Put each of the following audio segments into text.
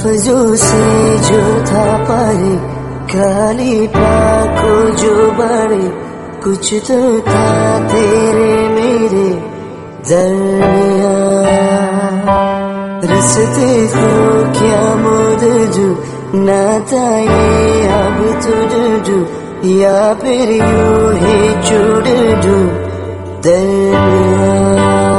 लफ्जों से जो था पारे खाली पाको जो बड़े कुछ तो था तेरे मेरे दरमिया रिश्ते तो क्या मोद जो नाता ये अब तुझ या फिर यू ही जुड़ जो दरमिया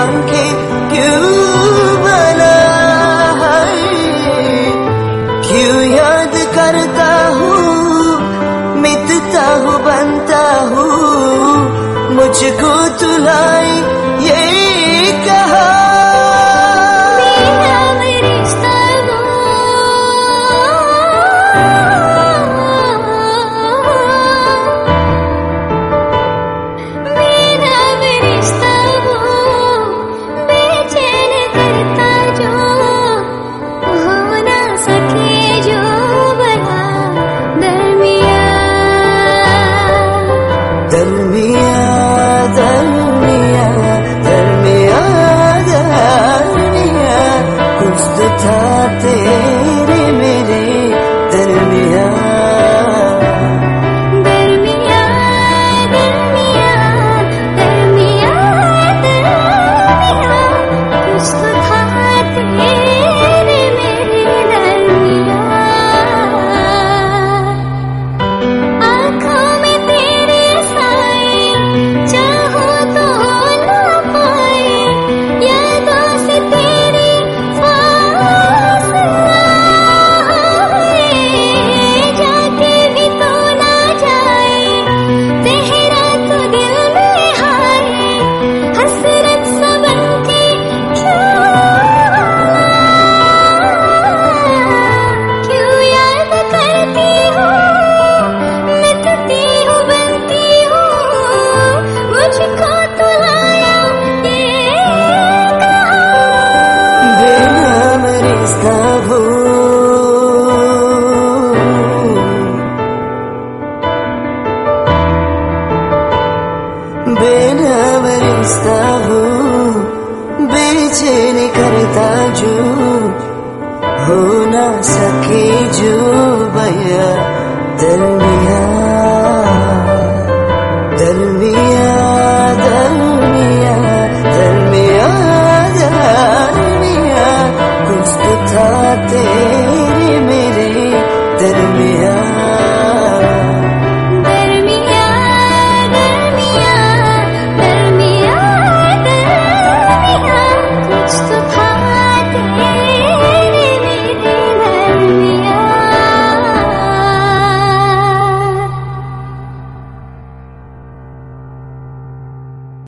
सी क्यों बना है? क्यों याद करता हूँ मिटता हूँ बनता हूँ? मुझको तुलाई बेनवरिस्ता हूँ बेचैन करता जो। हो ना सके जो भैया दरमिया